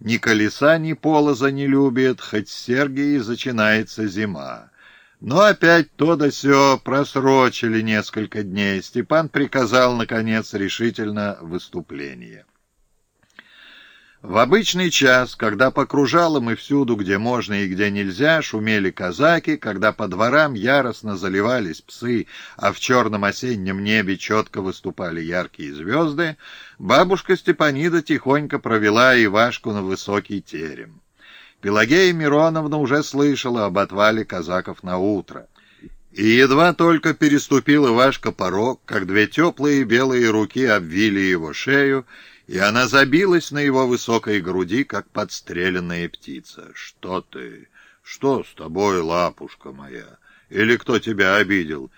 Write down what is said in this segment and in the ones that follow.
Ни колеса, ни полоза не любит, хоть в Сергии зачинается зима. Но опять то да сё просрочили несколько дней. Степан приказал, наконец, решительно выступление. В обычный час, когда по кружалам и всюду, где можно и где нельзя, шумели казаки, когда по дворам яростно заливались псы, а в черном осеннем небе четко выступали яркие звезды, бабушка Степанида тихонько провела Ивашку на высокий терем. Пелагея Мироновна уже слышала об отвале казаков на утро. И едва только переступил Ивашка порог, как две теплые белые руки обвили его шею, и она забилась на его высокой груди, как подстреленная птица. «Что ты? Что с тобой, лапушка моя? Или кто тебя обидел?»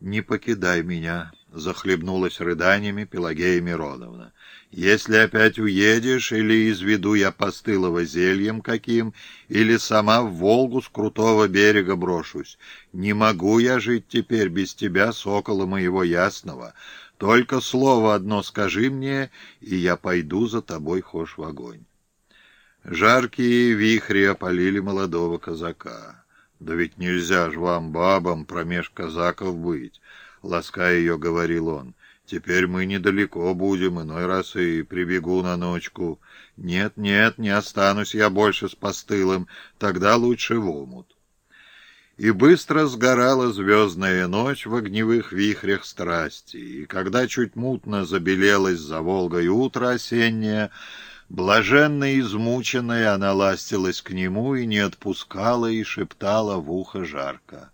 «Не покидай меня», — захлебнулась рыданиями Пелагея Мироновна. «Если опять уедешь, или изведу я постылого зельем каким, или сама в Волгу с крутого берега брошусь. Не могу я жить теперь без тебя, сокола моего ясного». Только слово одно скажи мне, и я пойду за тобой хошь в огонь. Жаркие вихри опалили молодого казака. Да ведь нельзя ж вам, бабам, промеж казаков быть, лаская ее, говорил он. Теперь мы недалеко будем, иной раз и прибегу на ночку. Нет, нет, не останусь я больше с постылым, тогда лучше в омут и быстро сгорала звездная ночь в огневых вихрях страсти, и когда чуть мутно забелелась за Волгой утро осеннее, блаженно измученная она ластилась к нему и не отпускала и шептала в ухо жарко.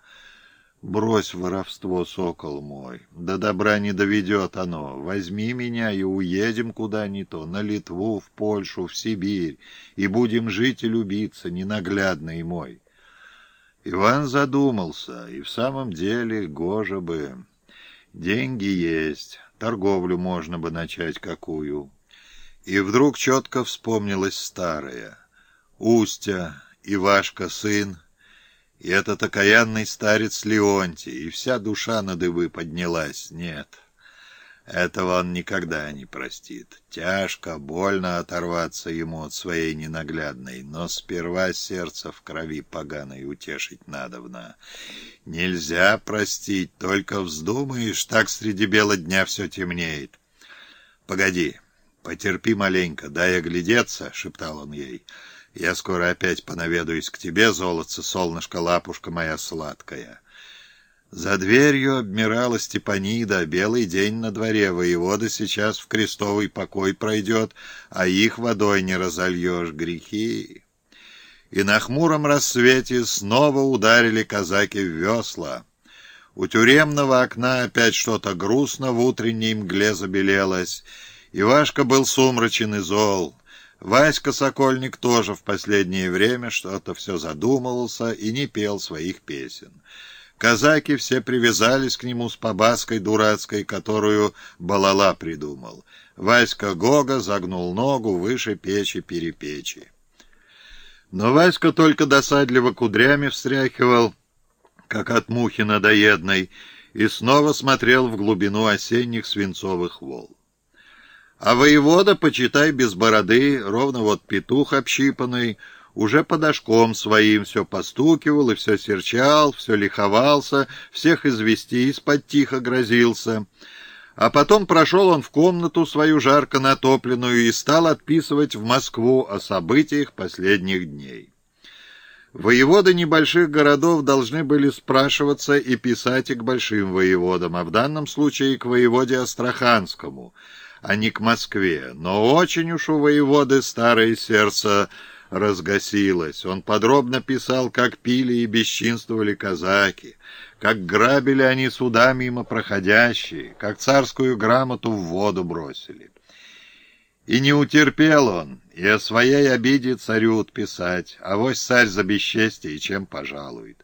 «Брось воровство, сокол мой, до добра не доведет оно. Возьми меня и уедем куда ни то, на Литву, в Польшу, в Сибирь, и будем жить и любиться, ненаглядный мой». Иван задумался, и в самом деле гоже бы. Деньги есть, торговлю можно бы начать какую. И вдруг четко вспомнилось старое. Устя, Ивашка сын, и этот окаянный старец Леонтий, и вся душа на дыбы поднялась. Нет, этого он никогда не простит. Тяжко, больно оторваться ему от своей ненаглядной, но сперва сердце в крови поганой утешить надобно. Нельзя простить, только вздумаешь, так среди бела дня все темнеет. Погоди, потерпи маленько, дай оглядеться, — шептал он ей. Я скоро опять понаведаюсь к тебе, золотце, солнышко, лапушка моя сладкая. За дверью обмирала Степанида, белый день на дворе, воевода сейчас в крестовый покой пройдет, а их водой не разольешь, грехи. И на хмуром рассвете снова ударили казаки в весла. У тюремного окна опять что-то грустно в утренней мгле забелелось. Ивашка был сумрачен и зол. Васька Сокольник тоже в последнее время что-то все задумывался и не пел своих песен. Казаки все привязались к нему с побаской дурацкой, которую Балала придумал. Васька Гога загнул ногу выше печи-перепечи. Но Васька только досадливо кудрями встряхивал, как от мухи надоедной, и снова смотрел в глубину осенних свинцовых волн. А воевода, почитай, без бороды, ровно вот петух общипанный, уже подошком своим все постукивал и все серчал, все лиховался, всех извести из-под тихо грозился. А потом прошел он в комнату свою жарко натопленную и стал отписывать в Москву о событиях последних дней. Воеводы небольших городов должны были спрашиваться и писать и к большим воеводам, а в данном случае к воеводе Астраханскому, а не к Москве. Но очень уж у воеводы старое сердце разгасилась. Он подробно писал, как пили и бесчинствовали казаки, как грабили они суда мимо проходящие, как царскую грамоту в воду бросили. И не утерпел он, и о своей обиде царю отписать, а вось царь за бесчестие чем пожалует.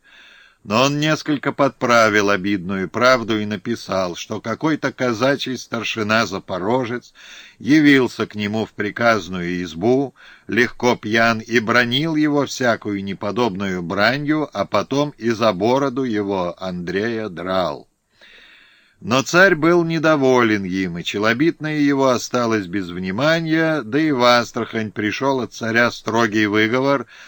Но он несколько подправил обидную правду и написал, что какой-то казачий старшина-запорожец явился к нему в приказную избу, легко пьян, и бронил его всякую неподобную бранью, а потом и за бороду его Андрея драл. Но царь был недоволен им, и челобитное его осталось без внимания, да и в Астрахань пришел от царя строгий выговор,